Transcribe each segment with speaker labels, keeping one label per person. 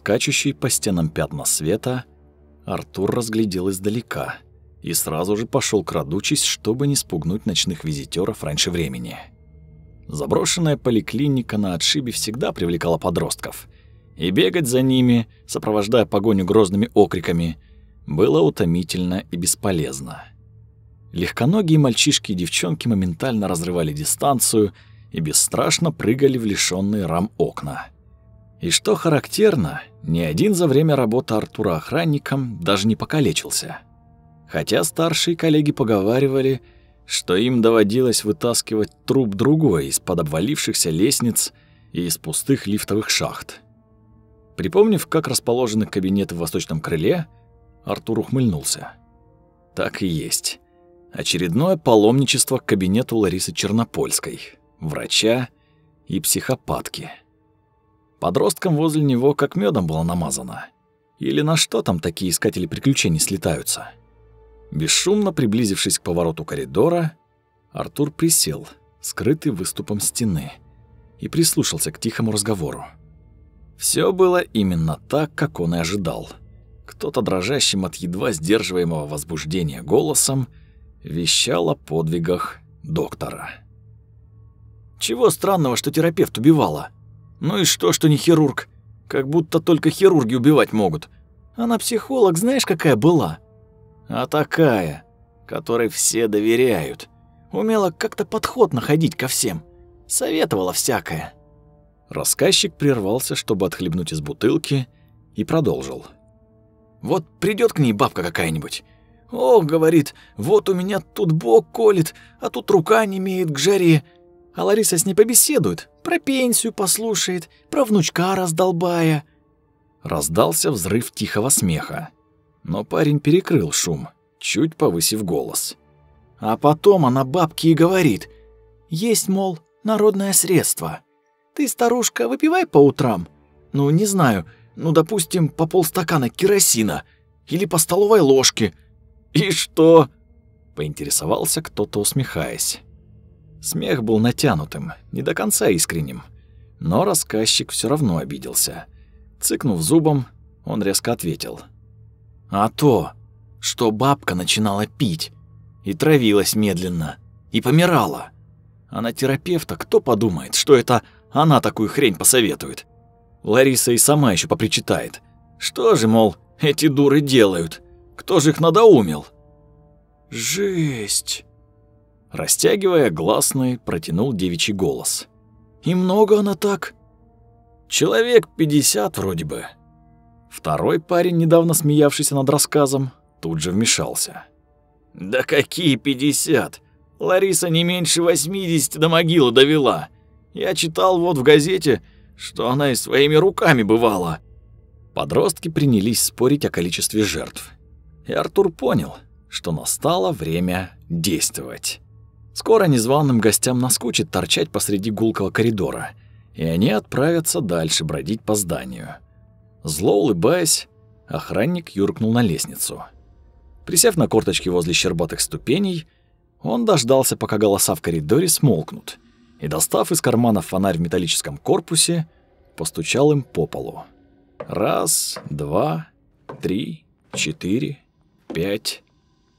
Speaker 1: Скачущий по стенам пятна света, Артур разглядел издалека и сразу же пошел крадучись, чтобы не спугнуть ночных визитеров раньше времени. Заброшенная поликлиника на отшибе всегда привлекала подростков, и бегать за ними, сопровождая погоню грозными окриками, было утомительно и бесполезно. Легконогие мальчишки и девчонки моментально разрывали дистанцию и бесстрашно прыгали в лишённые рам окна. И что характерно, ни один за время работы Артура охранником даже не покалечился. Хотя старшие коллеги поговаривали, что им доводилось вытаскивать труп другой из-под обвалившихся лестниц и из пустых лифтовых шахт. Припомнив, как расположены кабинеты в восточном крыле, Артур ухмыльнулся. Так и есть. Очередное паломничество к кабинету Ларисы Чернопольской, врача и психопатки. Подросткам возле него как медом было намазано. Или на что там такие искатели приключений слетаются? Бесшумно приблизившись к повороту коридора, Артур присел, скрытый выступом стены, и прислушался к тихому разговору. Все было именно так, как он и ожидал. Кто-то дрожащим от едва сдерживаемого возбуждения голосом вещал о подвигах доктора.
Speaker 2: «Чего странного, что терапевт убивала? Ну и что, что не хирург? Как будто только хирурги убивать могут. Она психолог, знаешь, какая была? А такая, которой все доверяют. Умела как-то подход находить ко всем. Советовала всякое».
Speaker 1: Рассказчик прервался, чтобы отхлебнуть из бутылки, и продолжил.
Speaker 2: «Вот придет к ней бабка какая-нибудь, «Ох, — говорит, — вот у меня тут бок колет, а тут рука не имеет к жаре». А Лариса с ней побеседует, про пенсию послушает, про внучка раздолбая.
Speaker 1: Раздался взрыв тихого смеха. Но парень перекрыл шум, чуть повысив голос.
Speaker 2: А потом она бабке и говорит, «Есть, мол, народное средство. Ты, старушка, выпивай по утрам. Ну, не знаю, ну, допустим, по полстакана керосина или по столовой ложке, «И что?» — поинтересовался кто-то, усмехаясь. Смех был натянутым, не до конца искренним, но рассказчик все равно обиделся. Цыкнув зубом, он резко ответил. «А то, что бабка начинала пить и травилась медленно, и помирала. А на терапевта кто подумает, что это она такую хрень посоветует? Лариса и сама еще попричитает. Что же, мол, эти дуры делают?» Кто же их надоумил? Жесть.
Speaker 1: Растягивая гласный, протянул девичий голос.
Speaker 2: И много она так?
Speaker 1: Человек пятьдесят вроде бы. Второй парень, недавно смеявшийся над рассказом, тут же вмешался.
Speaker 2: Да какие пятьдесят? Лариса не меньше восьмидесяти до могилы довела. Я читал вот в газете, что она и своими руками бывала.
Speaker 1: Подростки принялись спорить о количестве жертв и Артур понял, что настало время действовать. Скоро незваным гостям наскучит торчать посреди гулкого коридора, и они отправятся дальше бродить по зданию. Зло улыбаясь, охранник юркнул на лестницу. Присев на корточки возле щербатых ступеней, он дождался, пока голоса в коридоре смолкнут, и, достав из кармана фонарь в металлическом корпусе, постучал им по полу. Раз, два, три, четыре, пять.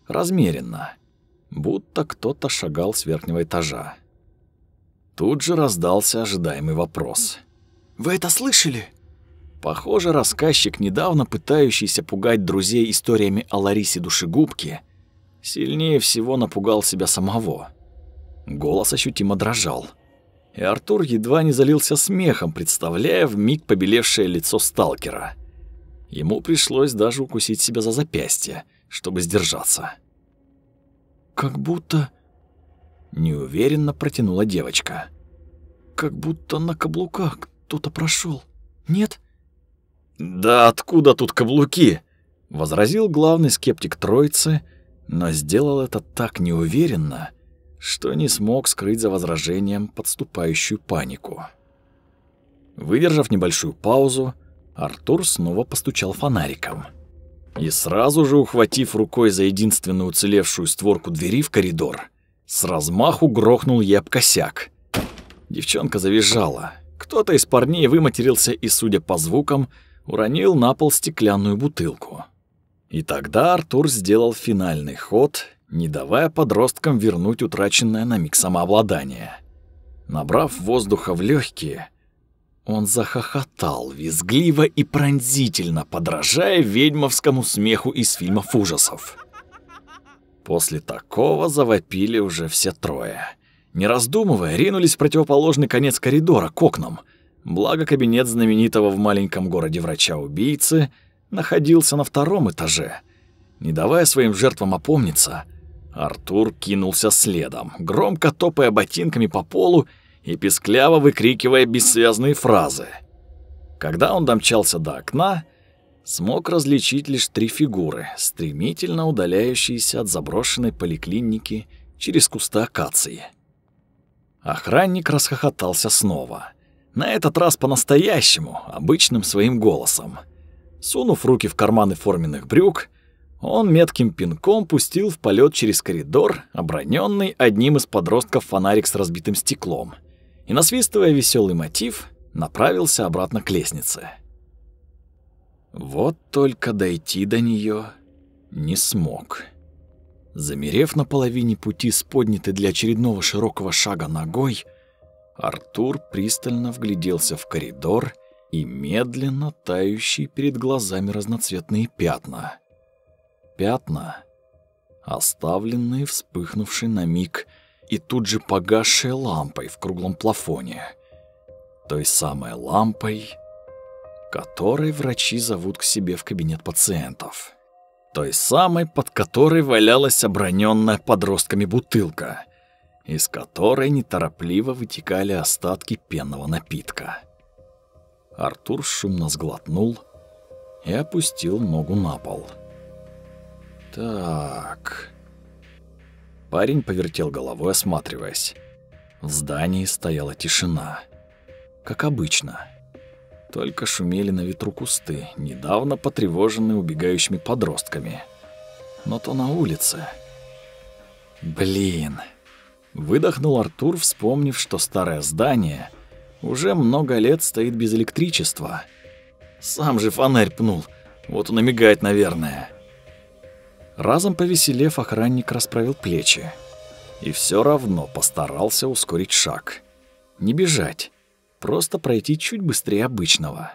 Speaker 1: Размеренно, будто кто-то шагал с верхнего этажа. Тут же раздался ожидаемый вопрос.
Speaker 2: «Вы это слышали?»
Speaker 1: Похоже, рассказчик, недавно пытающийся пугать друзей историями о Ларисе Душегубке, сильнее всего напугал себя самого. Голос ощутимо дрожал. И Артур едва не залился смехом, представляя в миг побелевшее лицо сталкера. Ему пришлось даже укусить себя за запястье, чтобы сдержаться.
Speaker 2: «Как будто...»
Speaker 1: Неуверенно протянула девочка.
Speaker 2: «Как будто на каблуках кто-то прошел. Нет?»
Speaker 1: «Да откуда тут каблуки?» Возразил главный скептик троицы, но сделал это так неуверенно, что не смог скрыть за возражением подступающую панику. Выдержав небольшую паузу, Артур снова постучал фонариком и сразу же, ухватив рукой за единственную уцелевшую створку двери в коридор, с размаху грохнул об косяк. Девчонка завизжала. Кто-то из парней выматерился и, судя по звукам, уронил на пол стеклянную бутылку. И тогда Артур сделал финальный ход, не давая подросткам вернуть утраченное на миг самообладание. Набрав воздуха в легкие, он захохотал визгливо и пронзительно, подражая ведьмовскому смеху из фильмов ужасов. После такого завопили уже все трое. Не раздумывая, ринулись в противоположный конец коридора к окнам. Благо кабинет знаменитого в маленьком городе врача-убийцы находился на втором этаже. Не давая своим жертвам опомниться, Артур кинулся следом, громко топая ботинками по полу и пескляво выкрикивая бессвязные фразы. Когда он домчался до окна, смог различить лишь три фигуры, стремительно удаляющиеся от заброшенной поликлиники через кусты акации. Охранник расхохотался снова. На этот раз по-настоящему, обычным своим голосом. Сунув руки в карманы форменных брюк, он метким пинком пустил в полет через коридор, оброненный одним из подростков фонарик с разбитым стеклом — и, насвистывая веселый мотив, направился обратно к лестнице. Вот только дойти до нее не смог. Замерев на половине пути с поднятой для очередного широкого шага ногой, Артур пристально вгляделся в коридор и медленно тающие перед глазами разноцветные пятна. Пятна, оставленные вспыхнувшей на миг и тут же погасшей лампой в круглом плафоне. Той самой лампой, которой врачи зовут к себе в кабинет пациентов. Той самой, под которой валялась оброненная подростками бутылка, из которой неторопливо вытекали остатки пенного напитка. Артур шумно сглотнул и опустил ногу на пол. Так... Парень повертел головой, осматриваясь. В здании стояла тишина. Как обычно. Только шумели на ветру кусты, недавно потревоженные убегающими подростками. Но то на улице. Блин. Выдохнул Артур, вспомнив, что старое здание уже много лет стоит без электричества. Сам же фонарь пнул. Вот он и мигает, наверное. Разом повеселев, охранник расправил плечи. И все равно постарался ускорить шаг. Не бежать, просто пройти чуть быстрее обычного.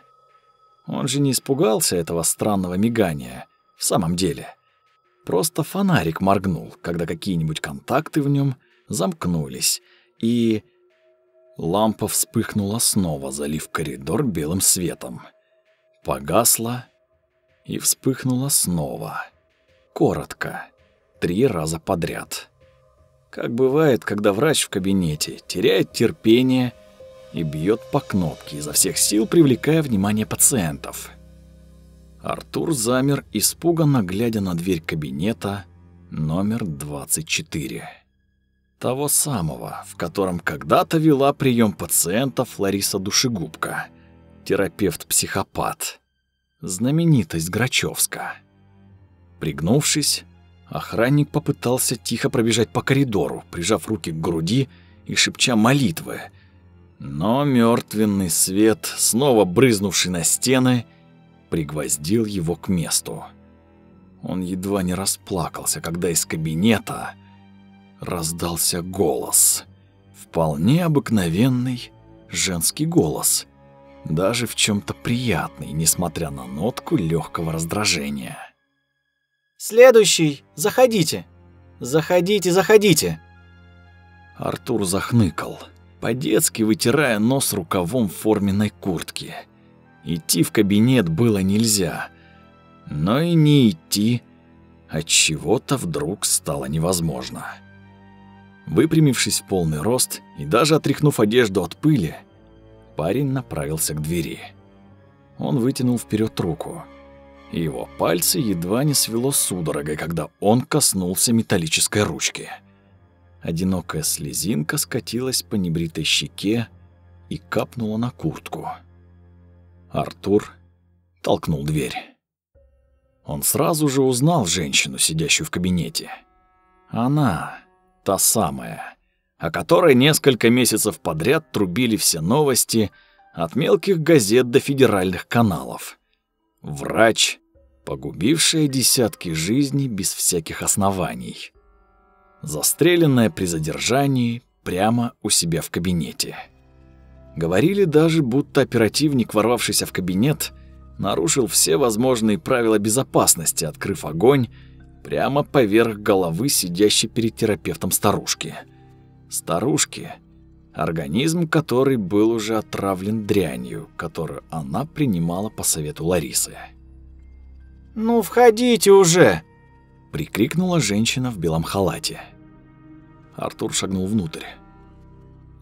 Speaker 1: Он же не испугался этого странного мигания, в самом деле. Просто фонарик моргнул, когда какие-нибудь контакты в нем замкнулись, и... Лампа вспыхнула снова, залив коридор белым светом. Погасла и вспыхнула снова коротко, три раза подряд. Как бывает, когда врач в кабинете теряет терпение и бьет по кнопке, изо всех сил привлекая внимание пациентов. Артур замер, испуганно глядя на дверь кабинета номер 24. Того самого, в котором когда-то вела прием пациентов Лариса Душегубка, терапевт-психопат, знаменитость Грачевска. Пригнувшись, охранник попытался тихо пробежать по коридору, прижав руки к груди и шепча молитвы. Но мертвенный свет, снова брызнувший на стены, пригвоздил его к месту. Он едва не расплакался, когда из кабинета раздался голос. Вполне обыкновенный женский голос, даже в чем то приятный, несмотря на нотку легкого раздражения.
Speaker 2: Следующий, заходите. Заходите, заходите.
Speaker 1: Артур захныкал, по-детски вытирая нос рукавом форменной куртки. Идти в кабинет было нельзя, но и не идти от чего-то вдруг стало невозможно. Выпрямившись в полный рост и даже отряхнув одежду от пыли, парень направился к двери. Он вытянул вперед руку и его пальцы едва не свело судорогой, когда он коснулся металлической ручки. Одинокая слезинка скатилась по небритой щеке и капнула на куртку. Артур толкнул дверь. Он сразу же узнал женщину, сидящую в кабинете. Она, та самая, о которой несколько месяцев подряд трубили все новости от мелких газет до федеральных каналов. Врач, погубившая десятки жизней без всяких оснований. Застреленная при задержании прямо у себя в кабинете. Говорили даже, будто оперативник, ворвавшийся в кабинет, нарушил все возможные правила безопасности, открыв огонь прямо поверх головы сидящей перед терапевтом старушки. Старушки, организм которой был уже отравлен дрянью, которую она принимала по совету Ларисы.
Speaker 2: «Ну, входите уже!»
Speaker 1: — прикрикнула женщина в белом халате. Артур шагнул внутрь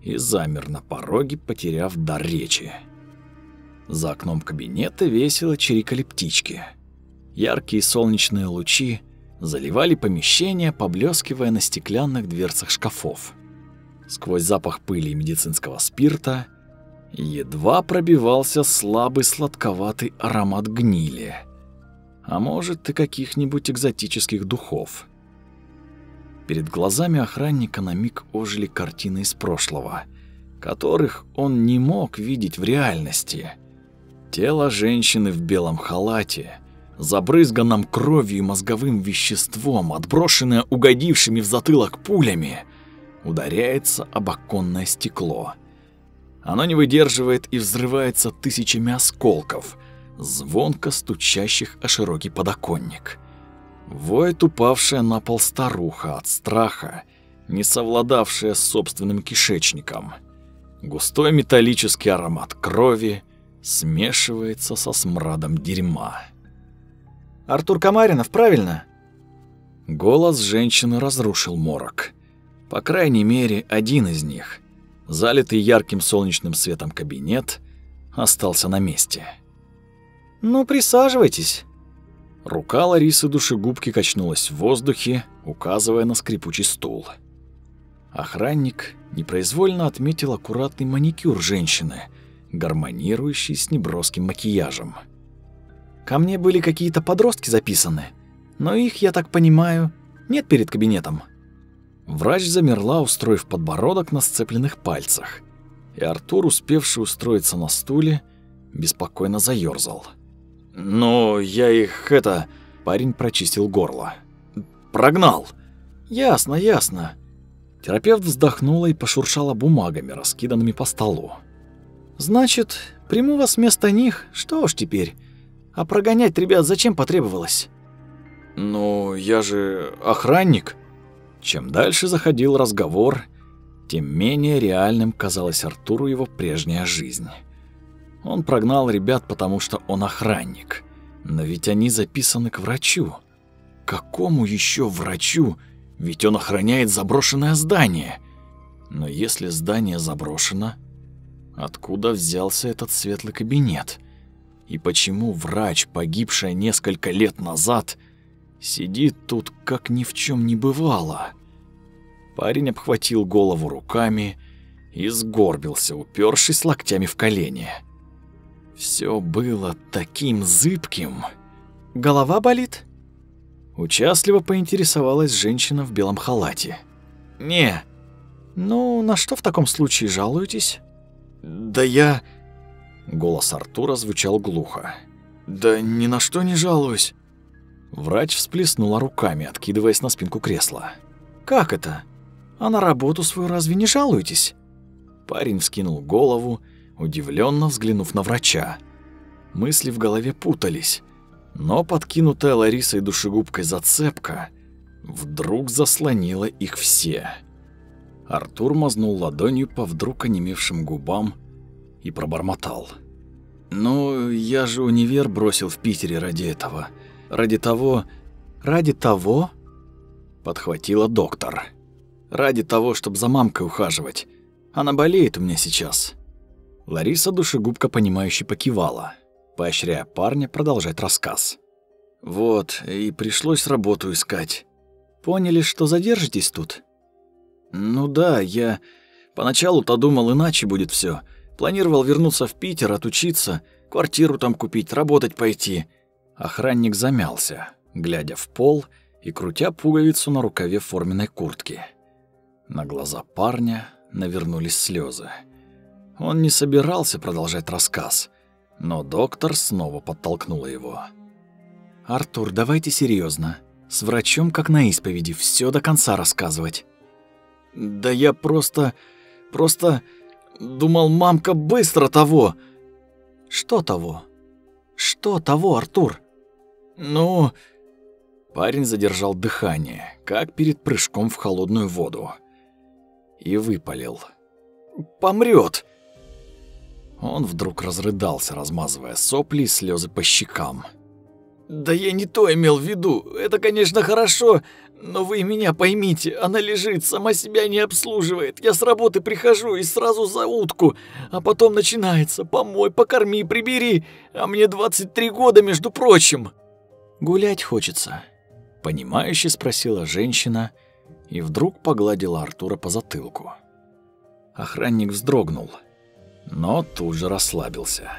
Speaker 1: и замер на пороге, потеряв дар речи. За окном кабинета весело чирикали птички. Яркие солнечные лучи заливали помещение, поблескивая на стеклянных дверцах шкафов. Сквозь запах пыли и медицинского спирта едва пробивался слабый сладковатый аромат гнили, а может и каких-нибудь экзотических духов. Перед глазами охранника на миг ожили картины из прошлого, которых он не мог видеть в реальности. Тело женщины в белом халате, забрызганном кровью и мозговым веществом, отброшенное угодившими в затылок пулями, ударяется об оконное стекло. Оно не выдерживает и взрывается тысячами осколков, звонко стучащих о широкий подоконник. Воет упавшая на пол старуха от страха, не совладавшая с собственным кишечником. Густой металлический аромат крови смешивается со смрадом дерьма.
Speaker 2: «Артур Камаринов, правильно?»
Speaker 1: Голос женщины разрушил морок. По крайней мере, один из них, залитый ярким солнечным светом кабинет, остался на месте.
Speaker 2: «Ну, присаживайтесь».
Speaker 1: Рука Ларисы душегубки качнулась в воздухе, указывая на скрипучий стул. Охранник непроизвольно отметил аккуратный маникюр женщины, гармонирующий с неброским макияжем.
Speaker 2: «Ко мне были какие-то подростки записаны, но их, я так понимаю, нет перед кабинетом».
Speaker 1: Врач замерла, устроив подбородок на сцепленных пальцах, и Артур, успевший устроиться на стуле, беспокойно заёрзал. «Ну, я их, это...» Парень прочистил горло. «Прогнал!»
Speaker 2: «Ясно, ясно».
Speaker 1: Терапевт вздохнула и пошуршала бумагами, раскиданными по столу.
Speaker 2: «Значит, приму вас вместо них, что ж теперь? А прогонять ребят зачем потребовалось?»
Speaker 1: «Ну, я же охранник». Чем дальше заходил разговор, тем менее реальным казалась Артуру его прежняя жизнь. Он прогнал ребят, потому что он охранник. Но ведь они записаны к врачу. Какому еще врачу? Ведь он охраняет заброшенное здание. Но если здание заброшено, откуда взялся этот светлый кабинет? И почему врач, погибшая несколько лет назад, сидит тут, как ни в чем не бывало? Парень обхватил голову руками и сгорбился, упершись локтями в колени. Все было таким зыбким.
Speaker 2: Голова болит?
Speaker 1: Участливо поинтересовалась женщина в белом халате.
Speaker 2: Не. Ну, на что в таком случае жалуетесь?
Speaker 1: Да я Голос Артура звучал глухо. Да ни на что не жалуюсь. Врач всплеснула руками, откидываясь на спинку кресла.
Speaker 2: Как это? А на работу свою разве не жалуетесь?
Speaker 1: Парень вскинул голову удивленно взглянув на врача. Мысли в голове путались, но подкинутая Ларисой душегубкой зацепка вдруг заслонила их все. Артур мазнул ладонью по вдруг онемевшим губам и пробормотал. «Ну, я же универ бросил в Питере ради этого. Ради того... Ради того...» Подхватила доктор. «Ради того, чтобы за мамкой ухаживать. Она болеет у меня сейчас. Лариса душегубка понимающе покивала, поощряя парня продолжать рассказ. «Вот, и пришлось работу искать. Поняли, что задержитесь тут?» «Ну да, я поначалу-то думал, иначе будет все. Планировал вернуться в Питер, отучиться, квартиру там купить, работать пойти». Охранник замялся, глядя в пол и крутя пуговицу на рукаве форменной куртки. На глаза парня навернулись слезы. Он не собирался продолжать рассказ. Но доктор снова подтолкнула его.
Speaker 2: «Артур, давайте серьезно. С врачом, как на исповеди, все до конца рассказывать». «Да я просто... просто... думал, мамка быстро того...» «Что того? Что того, Артур?» «Ну...»
Speaker 1: Парень задержал дыхание, как перед прыжком в холодную воду. И выпалил.
Speaker 2: «Помрёт!»
Speaker 1: Он вдруг разрыдался, размазывая сопли и слезы по щекам.
Speaker 2: «Да я не то имел в виду. Это, конечно, хорошо, но вы меня поймите. Она лежит, сама себя не обслуживает. Я с работы прихожу и сразу за утку, а потом начинается «помой, покорми, прибери». А мне 23 года, между прочим. «Гулять хочется», — понимающе спросила женщина и вдруг погладила Артура по затылку.
Speaker 1: Охранник вздрогнул, но тут же расслабился.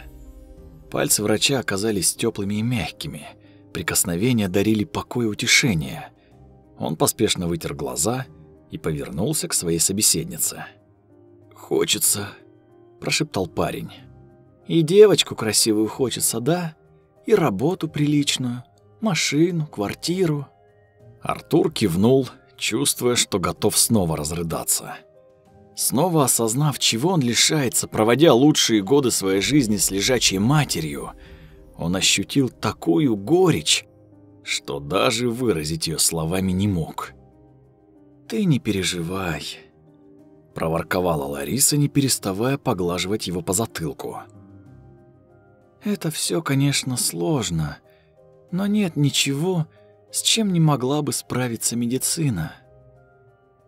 Speaker 1: Пальцы врача оказались теплыми и мягкими. Прикосновения дарили покой и утешение. Он поспешно вытер глаза и повернулся к своей собеседнице.
Speaker 2: «Хочется», – прошептал парень. «И девочку красивую хочется, да? И работу приличную, машину, квартиру».
Speaker 1: Артур кивнул, чувствуя, что готов снова разрыдаться. Снова осознав, чего он лишается, проводя лучшие годы своей жизни с лежачей матерью, он ощутил такую горечь, что даже выразить ее словами не мог.
Speaker 2: «Ты не переживай», — проворковала Лариса, не переставая поглаживать его по затылку. «Это все, конечно, сложно, но нет ничего, с чем не могла бы справиться медицина».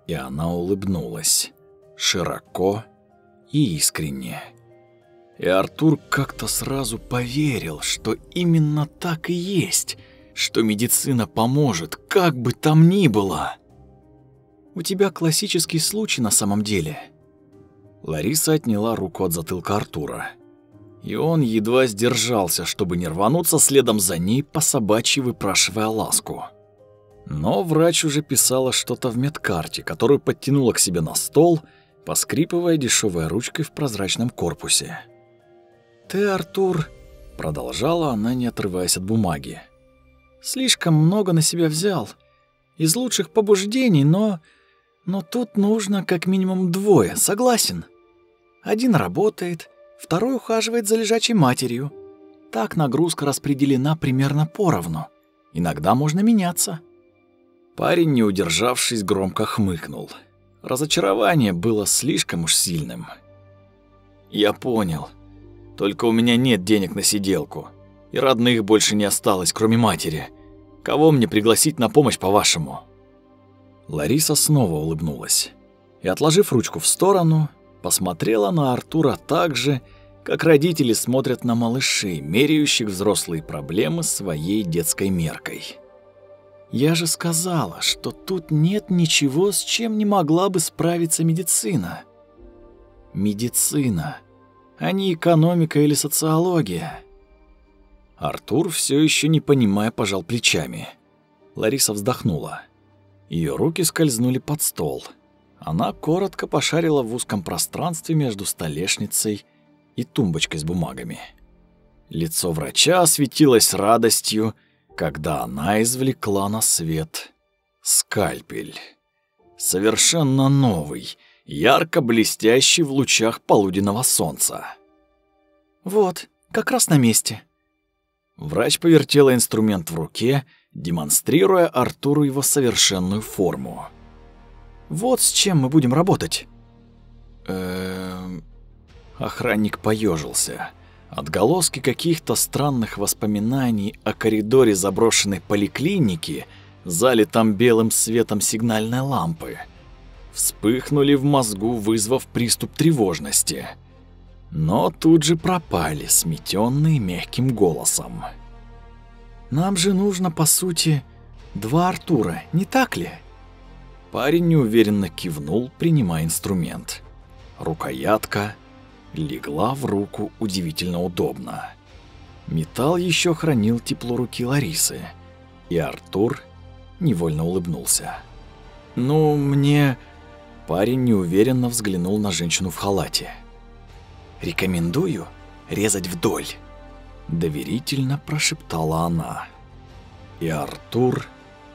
Speaker 1: И она улыбнулась широко и искренне. И Артур как-то сразу поверил, что именно так и есть, что медицина поможет, как бы там ни было.
Speaker 2: «У тебя классический случай на самом деле».
Speaker 1: Лариса отняла руку от затылка Артура. И он едва сдержался, чтобы не рвануться следом за ней, по собачьи выпрашивая ласку. Но врач уже писала что-то в медкарте, которую подтянула к себе на стол – поскрипывая дешевой ручкой в прозрачном корпусе.
Speaker 2: «Ты, Артур», — продолжала она, не отрываясь от бумаги, — «слишком много на себя взял. Из лучших побуждений, но... Но тут нужно как минимум двое, согласен. Один работает, второй ухаживает за лежачей матерью. Так нагрузка распределена примерно поровну. Иногда можно меняться».
Speaker 1: Парень, не удержавшись, громко хмыкнул — Разочарование было слишком уж сильным. Я понял. Только у меня нет денег на сиделку. И родных больше не осталось, кроме матери. Кого мне пригласить на помощь, по-вашему?» Лариса снова улыбнулась. И, отложив ручку в сторону, посмотрела на Артура так же, как родители смотрят на малышей, меряющих взрослые проблемы своей детской меркой.
Speaker 2: Я же сказала, что тут нет ничего, с чем не могла бы справиться медицина. Медицина, а не экономика или социология.
Speaker 1: Артур, все еще не понимая, пожал плечами. Лариса вздохнула. Ее руки скользнули под стол. Она коротко пошарила в узком пространстве между столешницей и тумбочкой с бумагами. Лицо врача осветилось радостью, когда она извлекла на свет скальпель. Совершенно новый, ярко блестящий в лучах полуденного солнца.
Speaker 2: «Вот, как раз на месте».
Speaker 1: Врач повертела инструмент в руке, демонстрируя Артуру его совершенную форму.
Speaker 2: «Вот с чем мы будем работать».
Speaker 1: Эм... Охранник поежился. Отголоски каких-то странных воспоминаний о коридоре заброшенной поликлиники, залитом белым светом сигнальной лампы, вспыхнули в мозгу, вызвав приступ тревожности. Но тут же пропали, сметенные мягким голосом.
Speaker 2: «Нам же нужно, по сути, два Артура, не так ли?»
Speaker 1: Парень неуверенно кивнул, принимая инструмент. Рукоятка — легла в руку удивительно удобно. Металл еще хранил тепло руки Ларисы, и Артур невольно улыбнулся.
Speaker 2: «Ну, мне...»
Speaker 1: Парень неуверенно взглянул на женщину в халате.
Speaker 2: «Рекомендую резать вдоль.
Speaker 1: доверительно прошептала она. И Артур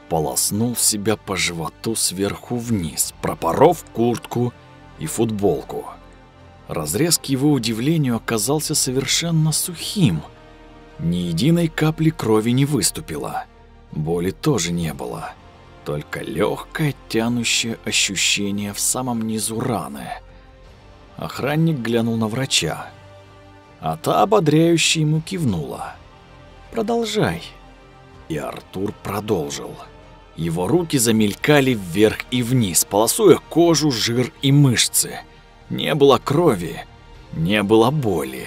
Speaker 1: полоснул себя по животу сверху вниз, пропоров куртку и футболку. Разрез к его удивлению оказался совершенно сухим. Ни единой капли крови не выступило. Боли тоже не было. Только легкое тянущее ощущение в самом низу раны. Охранник глянул на врача. А та ободряюще ему кивнула. «Продолжай». И Артур продолжил. Его руки замелькали вверх и вниз, полосуя кожу, жир и мышцы. Не было крови, не было боли.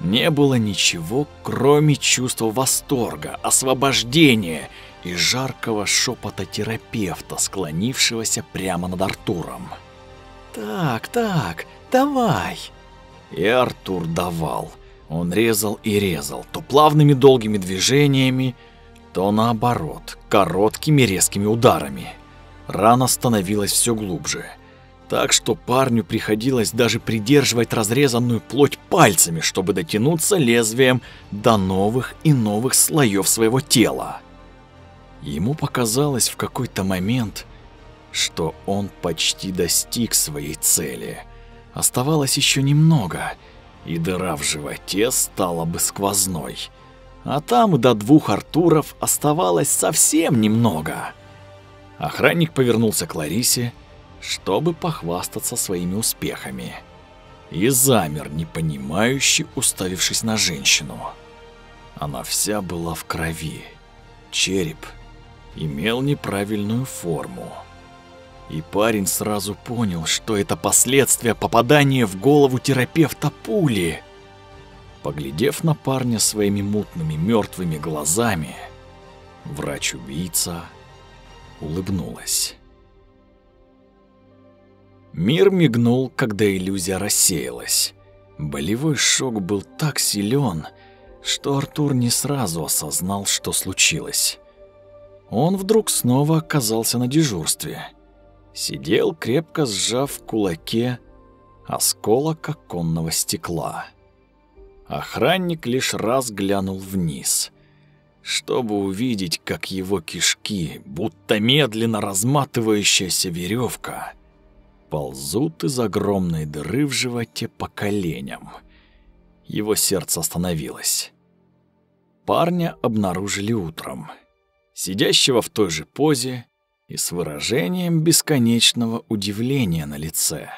Speaker 1: Не было ничего, кроме чувства восторга, освобождения и жаркого шепота терапевта, склонившегося прямо над Артуром.
Speaker 2: «Так, так, давай!»
Speaker 1: И Артур давал. Он резал и резал, то плавными долгими движениями, то наоборот, короткими резкими ударами. Рана становилась все глубже, так что парню приходилось даже придерживать разрезанную плоть пальцами, чтобы дотянуться лезвием до новых и новых слоев своего тела. Ему показалось в какой-то момент, что он почти достиг своей цели. Оставалось еще немного, и дыра в животе стала бы сквозной. А там до двух Артуров оставалось совсем немного. Охранник повернулся к Ларисе, чтобы похвастаться своими успехами. И замер, непонимающе уставившись на женщину. Она вся была в крови. Череп имел неправильную форму. И парень сразу понял, что это последствия попадания в голову терапевта пули. Поглядев на парня своими мутными мертвыми глазами, врач-убийца улыбнулась. Мир мигнул, когда иллюзия рассеялась. Болевой шок был так силен, что Артур не сразу осознал, что случилось. Он вдруг снова оказался на дежурстве. Сидел, крепко сжав в кулаке осколок оконного стекла. Охранник лишь раз глянул вниз, чтобы увидеть, как его кишки, будто медленно разматывающаяся веревка, ползут из огромной дыры в животе по коленям. Его сердце остановилось. Парня обнаружили утром, сидящего в той же позе и с выражением бесконечного удивления на лице.